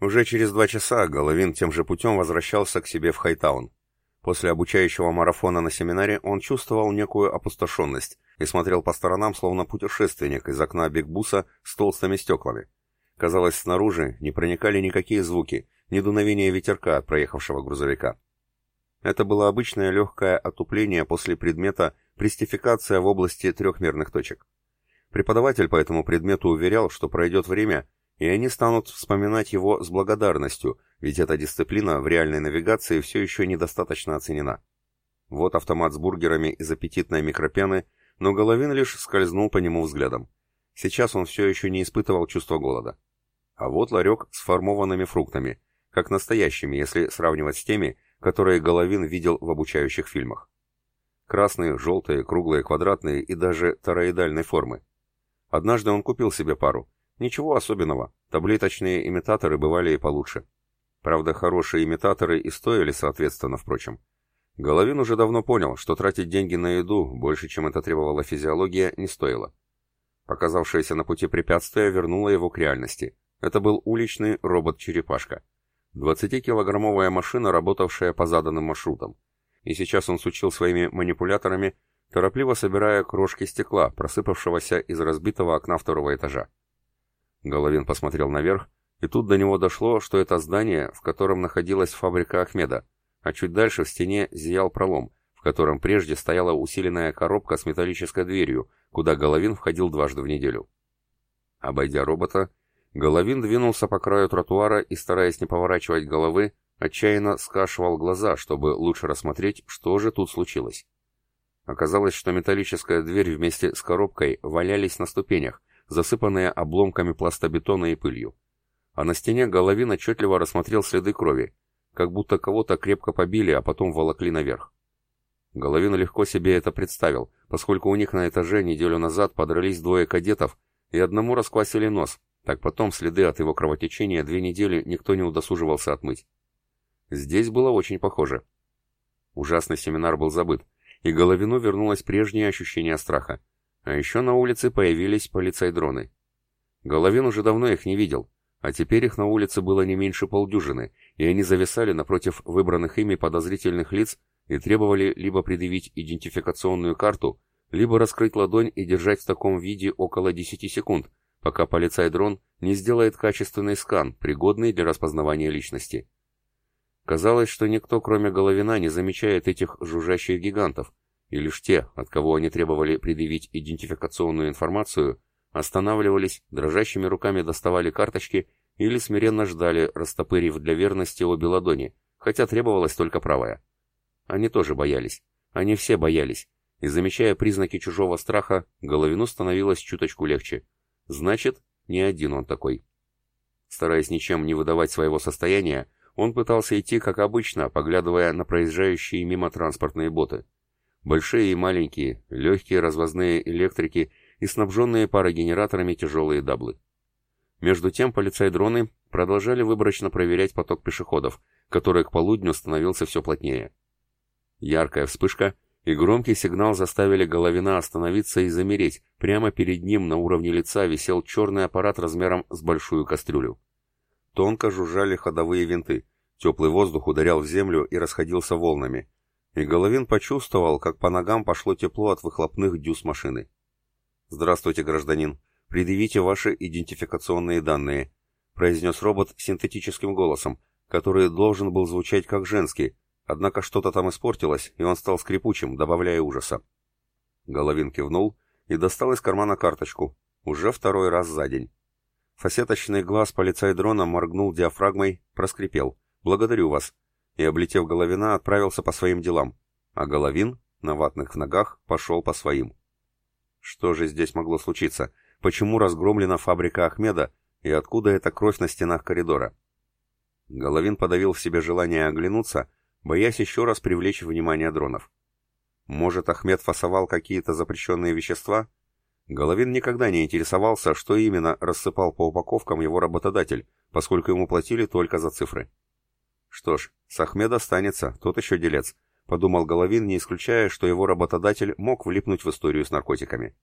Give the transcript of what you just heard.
Уже через два часа Головин тем же путем возвращался к себе в Хайтаун. После обучающего марафона на семинаре он чувствовал некую опустошенность и смотрел по сторонам, словно путешественник из окна бигбуса с толстыми стеклами. Казалось, снаружи не проникали никакие звуки, ни дуновения ветерка от проехавшего грузовика. Это было обычное легкое отупление после предмета пристификация в области трехмерных точек. Преподаватель по этому предмету уверял, что пройдет время, и они станут вспоминать его с благодарностью, ведь эта дисциплина в реальной навигации все еще недостаточно оценена. Вот автомат с бургерами из аппетитной микропены, но Головин лишь скользнул по нему взглядом. Сейчас он все еще не испытывал чувства голода. А вот ларек с формованными фруктами, как настоящими, если сравнивать с теми, которые Головин видел в обучающих фильмах. Красные, желтые, круглые, квадратные и даже тороидальной формы. Однажды он купил себе пару. Ничего особенного, таблеточные имитаторы бывали и получше. Правда, хорошие имитаторы и стоили соответственно, впрочем. Головин уже давно понял, что тратить деньги на еду, больше, чем это требовала физиология, не стоило. Показавшееся на пути препятствие вернуло его к реальности. Это был уличный робот-черепашка. 20-килограммовая машина, работавшая по заданным маршрутам. И сейчас он сучил своими манипуляторами, торопливо собирая крошки стекла, просыпавшегося из разбитого окна второго этажа. Головин посмотрел наверх, и тут до него дошло, что это здание, в котором находилась фабрика Ахмеда, а чуть дальше в стене зиял пролом, в котором прежде стояла усиленная коробка с металлической дверью, куда Головин входил дважды в неделю. Обойдя робота, Головин двинулся по краю тротуара и, стараясь не поворачивать головы, отчаянно скашивал глаза, чтобы лучше рассмотреть, что же тут случилось. Оказалось, что металлическая дверь вместе с коробкой валялись на ступенях, засыпанные обломками пластобетона и пылью. А на стене Головин отчетливо рассмотрел следы крови, как будто кого-то крепко побили, а потом волокли наверх. Головин легко себе это представил, поскольку у них на этаже неделю назад подрались двое кадетов и одному расквасили нос, так потом следы от его кровотечения две недели никто не удосуживался отмыть. Здесь было очень похоже. Ужасный семинар был забыт, и Головину вернулось прежнее ощущение страха. А еще на улице появились полицайдроны. Головин уже давно их не видел, а теперь их на улице было не меньше полдюжины, и они зависали напротив выбранных ими подозрительных лиц и требовали либо предъявить идентификационную карту, либо раскрыть ладонь и держать в таком виде около 10 секунд, пока полицай-дрон не сделает качественный скан, пригодный для распознавания личности. Казалось, что никто, кроме Головина, не замечает этих жужжащих гигантов, и лишь те, от кого они требовали предъявить идентификационную информацию, останавливались, дрожащими руками доставали карточки или смиренно ждали, растопырив для верности обе ладони, хотя требовалась только правая. Они тоже боялись. Они все боялись. И замечая признаки чужого страха, Головину становилось чуточку легче. Значит, не один он такой. Стараясь ничем не выдавать своего состояния, он пытался идти как обычно, поглядывая на проезжающие мимо транспортные боты. Большие и маленькие, легкие развозные электрики и снабженные парогенераторами тяжелые даблы. Между тем полицай-дроны продолжали выборочно проверять поток пешеходов, который к полудню становился все плотнее. Яркая вспышка — и громкий сигнал заставили Головина остановиться и замереть. Прямо перед ним на уровне лица висел черный аппарат размером с большую кастрюлю. Тонко жужжали ходовые винты. Теплый воздух ударял в землю и расходился волнами. И Головин почувствовал, как по ногам пошло тепло от выхлопных дюз машины. «Здравствуйте, гражданин. Предъявите ваши идентификационные данные», произнес робот синтетическим голосом, который должен был звучать как женский, Однако что-то там испортилось, и он стал скрипучим, добавляя ужаса. Головин кивнул и достал из кармана карточку. Уже второй раз за день. Фасеточный глаз полицай-дрона моргнул диафрагмой, проскрипел. «Благодарю вас». И, облетев Головина, отправился по своим делам. А Головин, на ватных ногах, пошел по своим. Что же здесь могло случиться? Почему разгромлена фабрика Ахмеда? И откуда эта кровь на стенах коридора? Головин подавил в себе желание оглянуться, боясь еще раз привлечь внимание дронов. Может, Ахмед фасовал какие-то запрещенные вещества? Головин никогда не интересовался, что именно рассыпал по упаковкам его работодатель, поскольку ему платили только за цифры. Что ж, с останется, тот еще делец, подумал Головин, не исключая, что его работодатель мог влипнуть в историю с наркотиками.